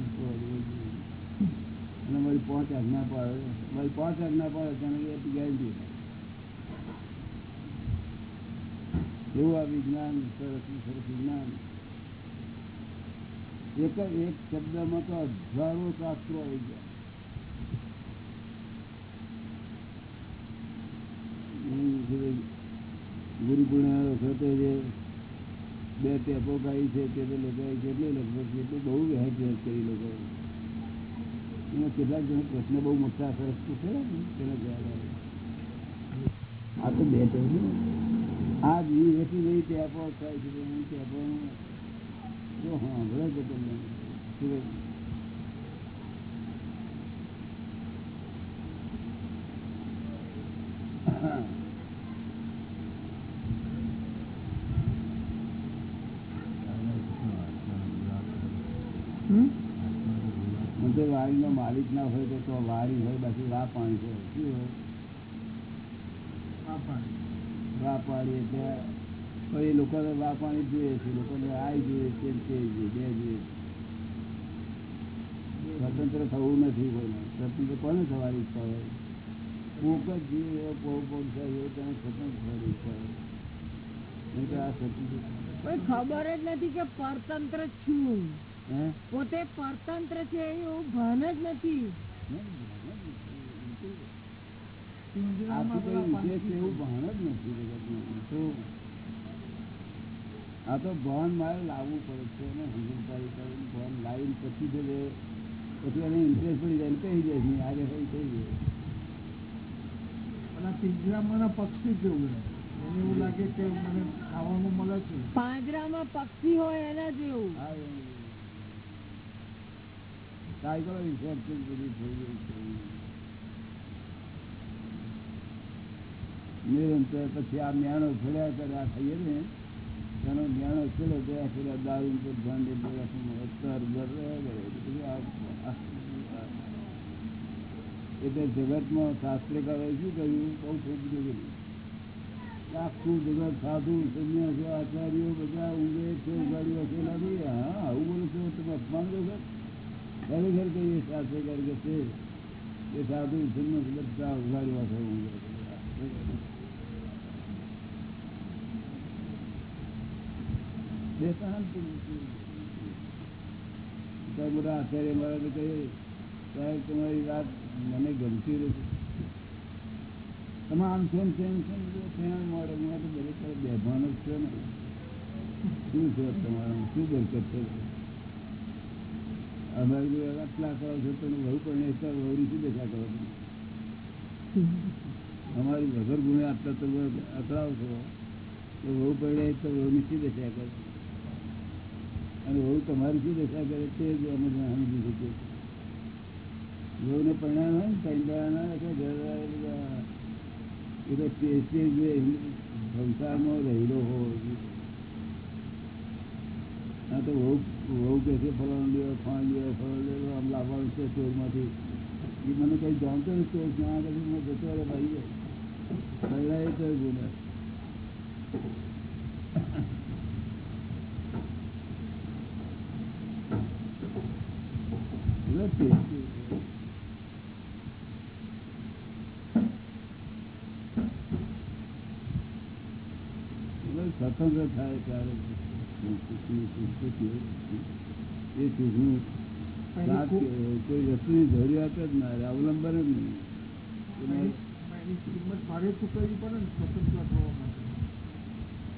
અને મારી પાંચ આજ્ઞા પાડે. મારી પાંચ આજ્ઞા પાડે તેને એ ગેરંટી એવું આ વિજ્ઞાન સરસ સરસ વિજ્ઞાન એક એક શબ્દમાં તો હજારો શાસ્ત્રો આવી ગયા. હમ, જે ગુરુ પૂર્ણિમા વખતે જે બે ટેપો ગાઈ છે તે તો લોકોએ કેટલી લગભગ કેટલી બહુ વહેંચ વહેંચ કરી લોકો એમાં કેટલાક જણ પ્રશ્ન બહુ મોટા સરસ પૂછે તેનો જવાબ આ તો બે ટેપ. આ જી ટેપો થાય છે તો હા ભલે છે તમને. હમ? હું વાડીનો માલિક ના હોય તો તો વાડી હોય બાકી વા પાણી હોય શું હોય? આ પાણી. વા પાડી એટલે એ લોકોને વા જોઈએ છે લોકોને આ જોઈએ છે તે જોઈએ બે જોઈએ સ્વતંત્ર થવું નથી કોઈને. સ્વતંત્ર કોને થવાની ઈચ્છા હોય? કોક જ જીવ એવો બહુ બહુ એવો તેને સ્વતંત્ર થવાની ઈચ્છા હોય. નહીં તો આ સ્વતંત્ર કોઈ ખબર જ નથી કે પરતંત્ર છું. પોતે પરતંત્ર છે એવું ભાન જ નથી પિંજરામાં આથી પેલા કઈ વિશેષ પંખી એવું ભાન જ નથી જગતમાં. તો આ તો ભાન મારે લાવવું પડે છે ને. સમજણકારી કરીને લાવીને પછી તે પછી એને ઇન્ટરેસ્ટ પડી જાય કહી જાય નહીં આજે હોય કહી જાય પિંજરામાં પક્ષી કેવું રહે એને એવું લાગે કે મને ખાવાનું મળે છે. પાંજરામાં પક્ષી હોય એના જેવું. બધી થઈ ગઈ છે. નિરંતર પછી આ મ્યાણો ફેર્યા કરે આ થઈએ ને એનો મ્યાણો ચલો ગયા ફેર્યા ફેરા દારૂ પર ધ્યાન દે રહ્યા એટલે જગતમાં શાસ્ત્રકારે શું કહ્યું? બહુ ખોટું કર્યું આખું જગત સાધુ, સંન્યાસો, આચાર્યો બધા ઊંઘે છે, ઉગાડી વસેલા લાગી હા, આવું બોલો છો, તમે અપમાન કરો છો? ખરેખર કહીએ શાસ્ત્રકાર કે છે, એ સાધુ, સંન્યાસ બધા ઉગાડી વાસે ઊંઘે તમારી વાત મને ગમતી નથી તમે આમ છે ત્યાં જ છે ને શું છે? તમારું શું બરકત છે અમારે આટલા કરો છો તમે વહુ પણ એક વહુરી શું દેખા કરો છો અમારી વગર ગુણે આટલા તમે અથડાવ છો તો વહુ પડે તો વહુની શું દેખા કરે અને વહુ તમારી શું દશા કરે તે જ અમે સમજી શકીએ વહુને પરિણામ હોય ને એ તો તે જે સંસારમાં રહેલો હોય આ તો વહુ વહુ છે ફલાણું લ્યો ખાણ લ્યો ફલાણું લ્યો આમ લાવવાનું છે ચોરમાંથી એ મને કઈ જાણતો નથી ચોર ત્યાં કરી મેં જતો રહે ભાઈ પહેલાં એ તો બોલે એટલે તે- તે- સ્વતંત્ર થાય ત્યારે એ સુખનું કોઈ વસ્તુની જરૂરિયાત જ ના રહે અવલંબન જ નહીં. એની- એની કિંમત ભારે ચૂકવવી પડે ને સ્વતંત્ર થવા માટે.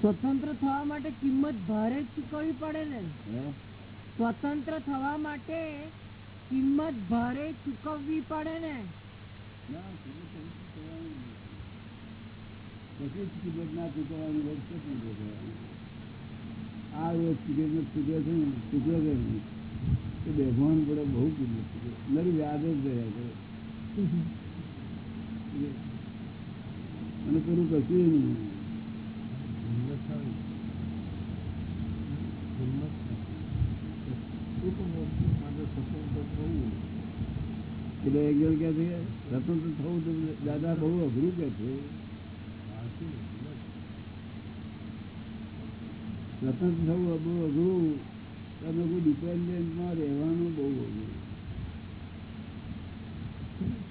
સ્વતંત્ર થવા માટે કિંમત ભારે ચૂકવવી પડે ને. હે? સ્વતંત્ર થવા માટે કિંમત ભારે ચૂકવવી પડે ને ના, કિંમત તો ચૂકવવાની નહીં. પછી આ રોજ કિંમત ચૂકવે છે ને ચૂકવે છે ને એ બેભાન પડે બહુ કિંમત યાદ નરી વ્યાજ જ રહ્યા છે અને પેલું કશું નહીં એટલે એક જણ કહે છે, રતન તો થવું દાદા બહુ અઘરું કે છે સાચી હિંમત સ્વતંત્ર થવું બહુ અઘરું તમે કોઈ ડિપેન્ડન્ટમાં રહેવાનું બહુ અઘરું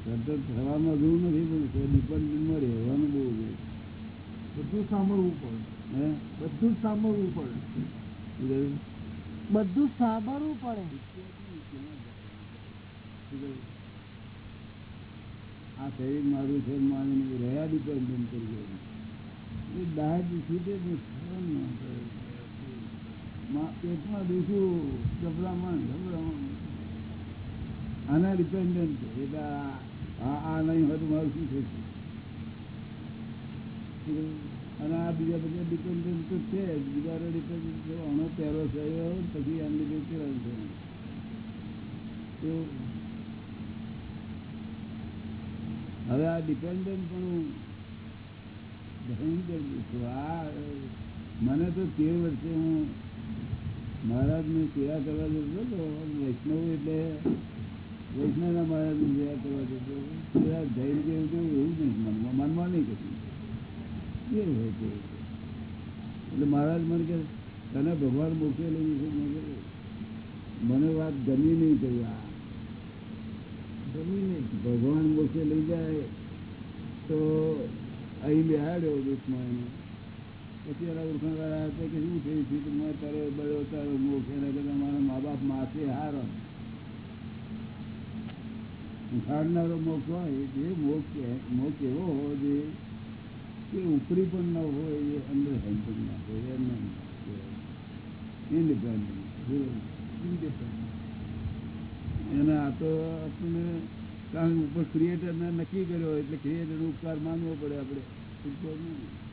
સ્વતંત્ર થવામાં અઘરું નથી પણ ડિપેન્ડન્ટમાં રહેવાનું બહુ અઘરું બધું સાંભળવું પડે. હે? બધું જ સાંભળવું પડે. બધું સાંભળવું પડે? આ શરીર મારું છે મારું રહ્યા ડિપેન્ડન્ટ કરી સહન ન કરે. મા- પેટમાં દુખું ગભરામણ આના ડિપેન્ડન્ટ છે એટલે આ નહીં હોય મારું શું થશે અને આ બીજા બધા ડિપેન્ડન્ટ તો છે બીજા ડિપેન્ડન્ટ છે આનો પહેરો થયો પછી એમની બે કિરણ છે હવે આ ડિપેન્ડન્ટ પણ ભયંકર છું. આ, મને તો તેર વર્ષે હું મહારાજની સેવા કરવા હતો વૈષ્ણવ એટલે વૈષ્ણવના મહારાજની સેવા કરવા જતો સેવા જૈન એવું કેવું એવું નહીં મનમાં મનમાં નહીં કશું એ હોય તે એટલે મહારાજ મને કે તને ભગવાન મોકલે લઈ જશે. મને વાત ગમી નહીં કહી આ જમીન નહીં. ભગવાન મોકલે લઈ જાય તો અહીં બેહાડ્યો દુઃખમાં એને એના ઉપરી પણ ન હોય, એ અંદર હેન્ડ ના હોય, એમ ઇન્ડિપેન્ડન્ટ. એને આ તો આપણને કારણ ઉપર ક્રિએટરને નક્કી કર્યો એટલે ક્રિએટરનો ઉપકાર માનવો પડે આપણે. ઉપકાર નહીં.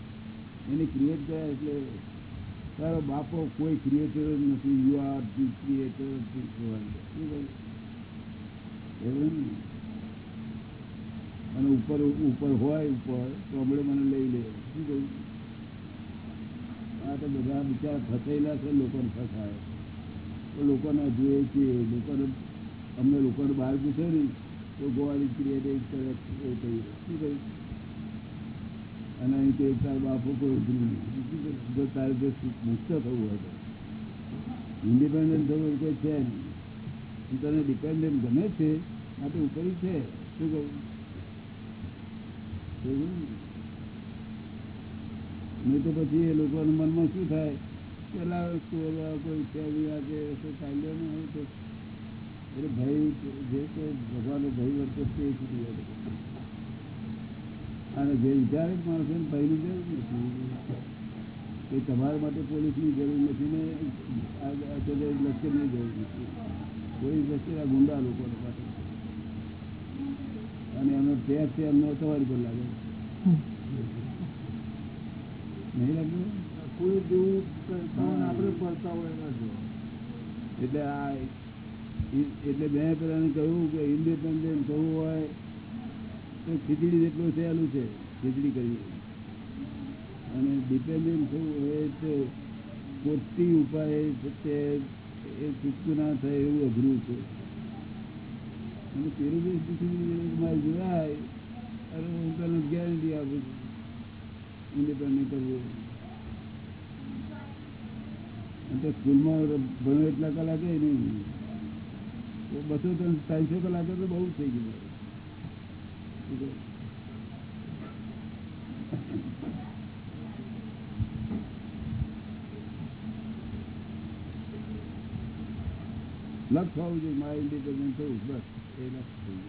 એને ક્રિએટ કર્યા એટલે તારો બાપો કોઈ ક્રિએટર જ નથી. યુ આર ક્રિએટર અને ઉપર ઉપર હોય ઉપર, તો હમણાં મને લઈ લે. શું કહ્યું? આ તો બધા બિચારા ફસાયેલા છે, લોકોને ફસાય. તો લોકોને જોઈએ છીએ લોકોને, અમને લોકોને બહાર પૂછે ને તો ગોવાળી ક્રિએટ એક કરે શું કહ્યું? અને અહીં તો તાર બાપુ કોઈ તારે જો મુક્ત થવું હોય તો. ઇન્ડિપેન્ડન્ટ થવું કોઈ છે નહીં. તને ડિપેન્ડન્ટ ગમે છે માટે ઉપરી છે. શું કહ્યું નહીં તો પછી એ લોકોના મનમાં શું થાય? પેલા કોઈ ફેરી આજે ચાલ્યો નહીં હોય તો. એટલે ભય જે કોઈ ભગવાનનો ભય વર્તે તે છૂટી જાય અને જે વિચારે માણસો પહેલી જરૂર નથી. એ તમારા માટે પોલીસની જરૂર નથી ને લશ્કરની જરૂર નથી. કોઈ લશ્કર આ ગુંડા લોકો પાસે અને એમનો ટેક્સ છે એમનો તમારી પર લાગે નહીં લાગ્યું કોઈ જેવું આપણે પડતા હોય એના જો. એટલે આ એટલે મેં પેલા કહ્યું કે ઇન્ડિપેન્ડન્ટ થવું હોય ખીચડી જેટલું સહેલું છે, ખીચડી કરી અને ડિપેન્ડન્ટ થવું હોય તો પોતી ઉપાય છે તે એ ચૂકતું ના થાય એવું અઘરું છે. અને પેલું મારી જોડાય અને હું તને ગેરંટી આપું છું ઇન્ડિપેન્ડન્ટ કરવું તો સ્કૂલમાં ભણો એટલા કલાકે નહીં. બસો ત્રણ ત્રણસો કલાકે તો બહુ થઈ ગયું. લક્ષ હોવું જોઈએ મારા ઇન્ડિપેન્ડન્ટ થયું બસ એ લક્ષ થયું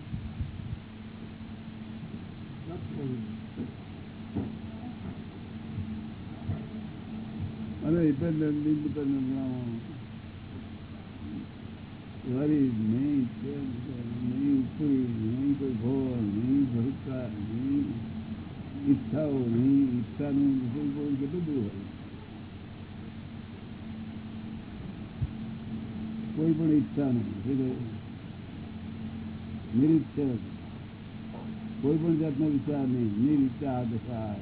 અને ઇન્ડિપેન્ડન્ટ ઇન્ડિપેન્ડન્ટ કોઈ પણ ઈચ્છા નહીં શું કોઈ પણ જાતનો વિચાર નહીં, નિરીક્ષા દશા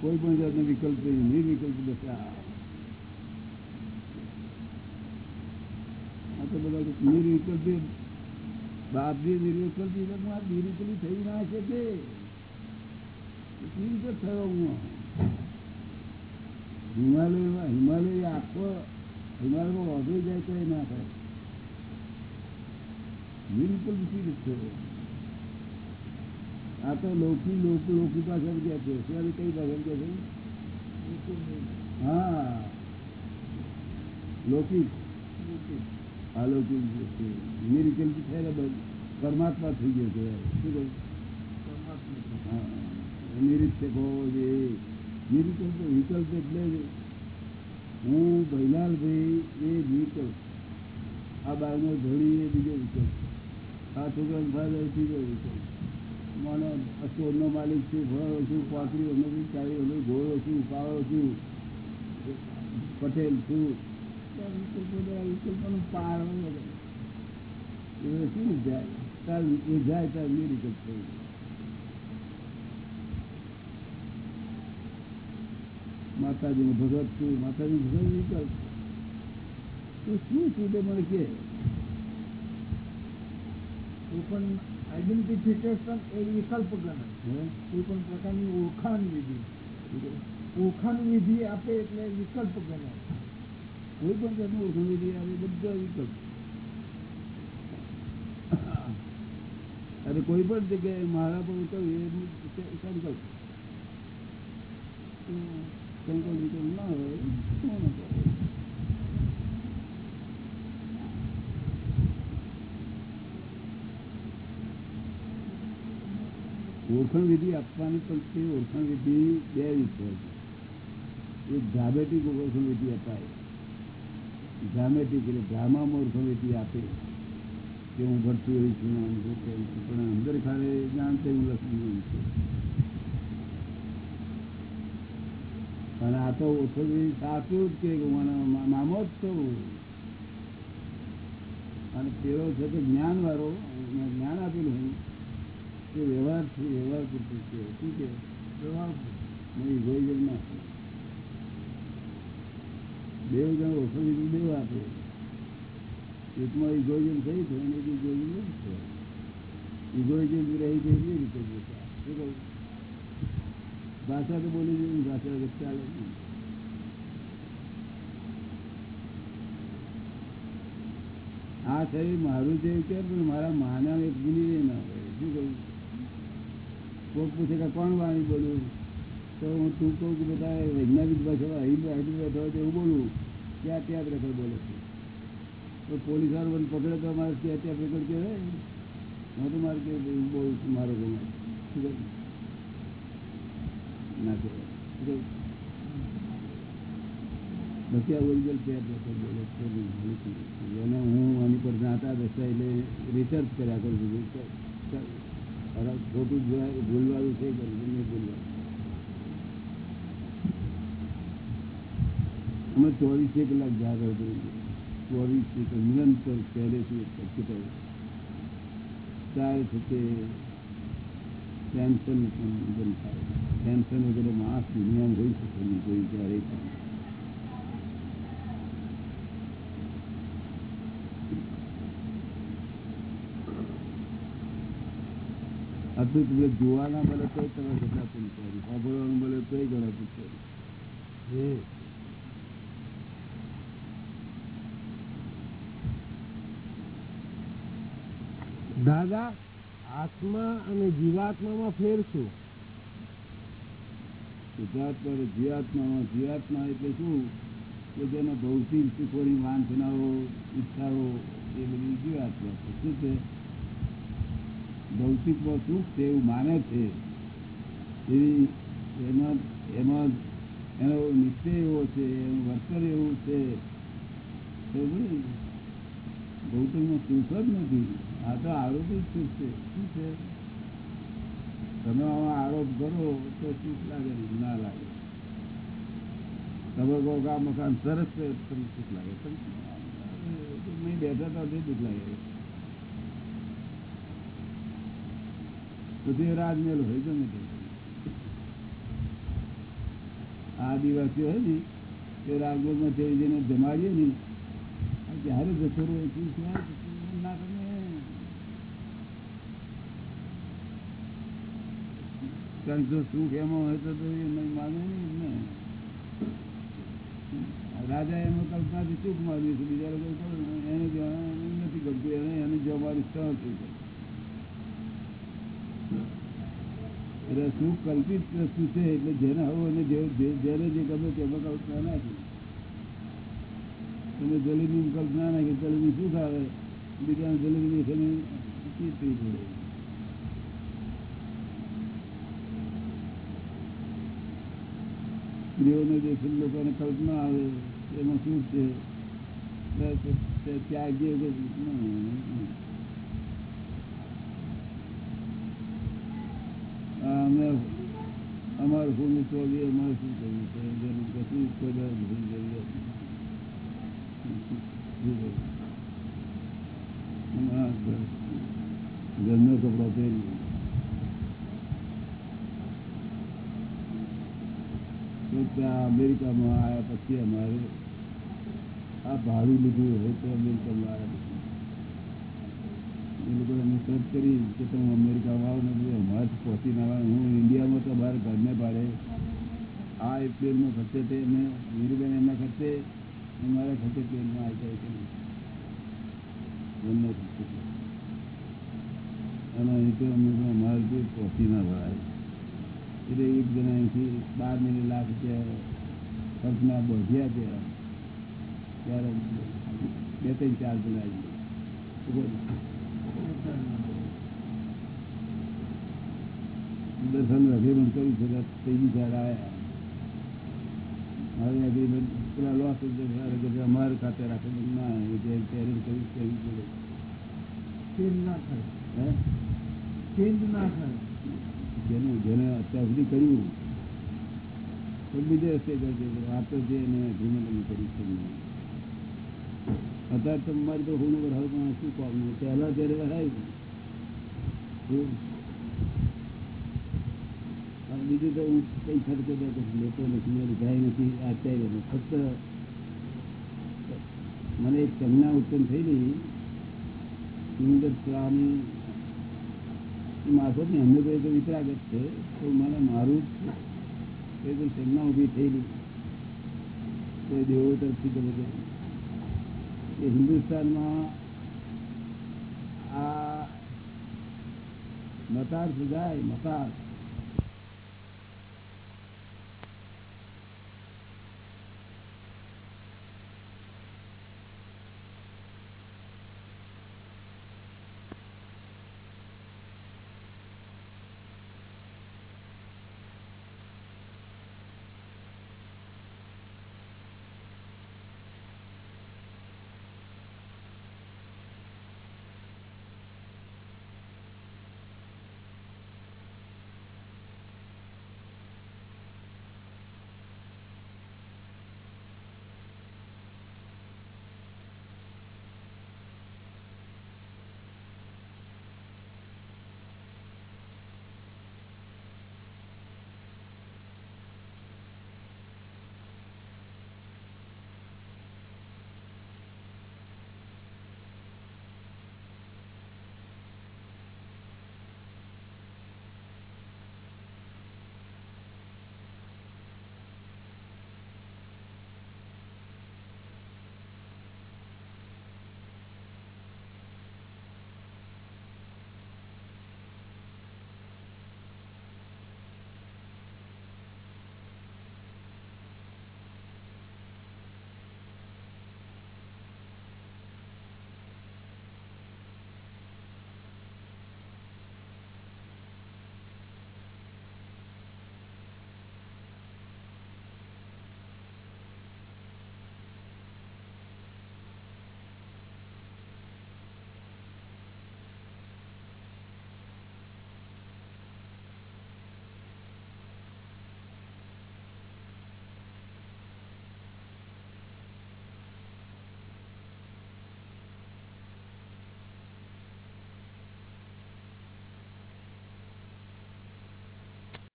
કોઈ પણ જાતનો વિકલ્પ નહીં નિર્વિકલ્પ દશા આ તો બધા નિર્વિકલ્પી બાપજી નિર્વિકલ્પી આ નિર્વિકલ્પી થઈ ના શકે. કેવી રીતે થયો હું હિમાલયમાં હિમાલય આખો હિમાલયમાં વધુ જાય તો એ ના થાય. બિલકુલ વિપરીત છે આ તો લૌકી લોક લોકી પાછળ ગયા છે. ત્યારે કઈ પાછળ ગયા છે? હા. લૌકિક અલૌકિક જે છે નિર્વિકલ્પ થયેલા બધ- પરમાત્મા થઈ ગયો છે. શું કહ્યું જે નિરીક્ષક જોઈએ. નિર્વિકલ્પ વિકલ્પ એટલે હું ભૈલાલભાઈ એ વિકલ્પ. આ બારનો ધોળી એ બીજો વિકલ્પ. આ છોકરાનો એ ત્રીજો વિકલ્પ. મને સ્ટોરનો માલિક છું ભણો છું પાકડી અમે ચાલી અમે ઘોડો છું કાળો છું પટેલ છું. આ વિકલ્પો બધા વિકલ્પોનો પાર હોય બધો. એ બધું શું જાય તાર એ જાય તાર નિર્વિકલ્પ થઈ જાય માતાજીને ભગત છું માતાજી ભગત વિકલ્પ તો શું છું તે મને કે કોઈ પણ આઈડેન્ટિફિકેશન એ વિકલ્પ ગણાય હે? કોઈ પણ પ્રકારની ઓળખાણ વિધિ ઓળખાણ વિધિ આપે એટલે વિકલ્પ ગણાય કોઈ પણ જાતનું ઓળખાણ વિધિ આવે બધા વિકલ્પ. અને કોઈ પણ જગ્યાએ મારા પર ઉતરવું એ સંકલ્પ. ઓળખાણ વિધિ આપવાની પણ તે ઓળખાણ વિધિ બે રીત હોય છે. એક ડ્રામેટિક ઓળખાણ વિધિ અપાય. ડ્રામેટિક એટલે ડ્રામા મોર્ફોલિટી આપે. કે હું ભરતું હોય છું આમ છું તેમ છું પણ અંદર ખાલે જ્ઞાન તે હું લખી છે. અને આ તો ઓછો સાચું જ કે નામો જ તો. અને પેલો છે તે જ્ઞાન વાળો મેં જ્ઞાન આપેલું હું તે વ્યવહાર છે વ્યવહાર પૂરતું છે. શું કે? વ્યવહાર નહીં ઇગોઇઝમ ના છે દેવ જણ ઓછો બીજું દેવ આપે. એકમાં ઇગોઇઝમ થઈ છે અને ઇગોઇઝમ નહીં છે ઇગોઇઝમ રહી છે એવી રીતે ભાષા તો બોલી જોઈએ ભાષા તો ચાલે. આ શરીર મારું છે કે મારા માના એક ભૂલી ના હોય. શું કહ્યું કોક પૂછે કે કોણ વાણી બોલું? તો હું તું કહું કે બધા વૈજ્ઞાનિક ભાષામાં અહીં અહીં બેઠો હોય તો એવું બોલું, ત્યાં ત્યાં રેકોર્ડ બોલે છે. તો પોલીસ વાળો મને પકડે તો મારે ત્યાં ત્યાં રેકોર્ડ કહેવાય હું તો મારે કે હું બોલું છું, મારો ગુનો. શું કહ્યું ના કહેવાય. શું કહ્યું પછી આ ઓરિજિનલ પેર રેકોર્ડ બોલે છે. એને હું આની પર જાતા દસતા એટલે રિસર્ચ કર્યા કરું છું. રિસર્ચ અરે ખોટું જોવાય ભૂલવાનું છે કરું છું નહીં ભૂલવાનું અમે ચોવીસે કલાક જાગર કરીએ ચોવીસ નિરંતર પહેલેથી પછી ચાર છે તે ટેન્શન ઉત્પન્ન થાય ટેન્શન વગેરે માણસ દુનિયામાં હોઈ શકે નહીં કોઈ ક્યારેય જોવાના મળે તો તમે કેટલા પૂછારી સાંભળવાનું મળે તો ઘણા પૂછારી દાદા, આત્મા અને જીવાત્મામાં ફેર શું? શુદ્ધાત્મા જીવાત્મા જીવાત્મામાં જીવાત્મા એટલે શું? કે જેના ભૌતિક સુખોની વાંચનાઓ, ઈચ્છાઓ એ બધી જીવાત્મા શું છે? ભૌતિકમાં સુખ છે એવું માને છે. એવી એમાં એમાં એનો નિશ્ચય એવો છે, એનું વર્તન એવું છે. ભૌતિકમાં સુખ જ નથી. આ તો આરોપી શું છે. શું છે? તમે આમાં આરોપ કરો તો સુખ લાગે, ના લાગે. તમે કહો કે આ મકાન સરસ છે તમને સુખ લાગે. નહીં બેઠા તો હજી દુઃખ લાગે. પછી રાજમહેલ હોય ગમે તે આદિવાસીઓ હોય ને તે ચડી જઈને જમાડીએ ને, આ ક્યારે જતો રહે શું ક્યારે જતો રહે? ના તમે કારણ સુખ એમાં હોય તો માને ને. રાજા એનો કલ્પનાથી ચૂક માન્યું છે બીજા લોકો એને એને નથી ગમતું. એને એને જો મારી સ્થળ થઈ એટલે સુખ કલ્પિત વસ્તુ છે એટલે જેને હવે જે- જેને જે ગમે તેમાં કલ્પના નાખી તમે જલેબી કલ્પના નાખી જલેબી સુખ આવે બીજાને જલેબી ચીજ થઈ પડે. સ્ત્રીઓને દેખી લોકોને કલ્પના આવે, એમાં શું છે? બસ તે ત્યાગીએ કે નહીં. આ અમે, અમારું ફૂલ ચોવી અમારે શું કરવું છે જરૂર કશું કોઈ જઈએ ઘર- ઘરના કપડાં પહેરીએ. ત્યાં અમેરિકામાં આવ્યા પછી અમારે આ ભાડું લીધું હોય તો અમેરિકામાં આવ્યા પછી. એ લોકોએ અમે સર્ચ કરી કે તમે અમેરિકામાં આવો નથી અમારે પહોંચી ના આવે હું ઇન્ડિયામાં તો બહાર ઘરને પાડે આ પ્લેનમાં ખર્ચે તે મેં વીરુબેન એમના ખર્ચે મારા ખર્ચે પ્લેનમાં આવી જાય છે. બંને ખર્ચે. અને અહીં તો અમે અમારે પહોંચી ના ભરાય એટલે એક જણા અહીંથી બાર મિનિટ લાખ રૂપિયા ખર્ચના બોધ્યા ત્યાં ત્યારે બે ત્રણ ચાર જણા. દર્શન અગ્રીમેન્ટ કર્યું છે ત્રીજી ચાર આવ્યા મારે અગ્રીમેન્ટ પેલા લોસ અમારે ખાતે રાખે ના એ જે કેરિંગ કરી છે એવી ચેન્જ ના થાય. હે? ચેન્જ ના થાય. જેનું, જેને અત્યાર સુધી કર્યું બીજે રસ્તે કરજે વાતો જે એને અગ્રીમેન્ટ કરી છે અત્યારે તો મારી તો હું વરાવ પણ શું કામ પહેલા ત્યારે વરાયું બીજું તો હું કઈ ખર્ચો લેતો નથી ગાય નથી આચાર્ય ફક્ત મને એક સંજ્ઞા ઉત્પન્ન થયેલી, સુંદર સ્વામી મારફત ને અમને કોઈ તો જ છે. તો મને મારું જ કોઈ કોઈ સંજ્ઞા ઊભી થયેલી. કોઈ દેવો તરફથી કે બધે. એ હિન્દુસ્તાનમાં આ મતાર જાય મતાર.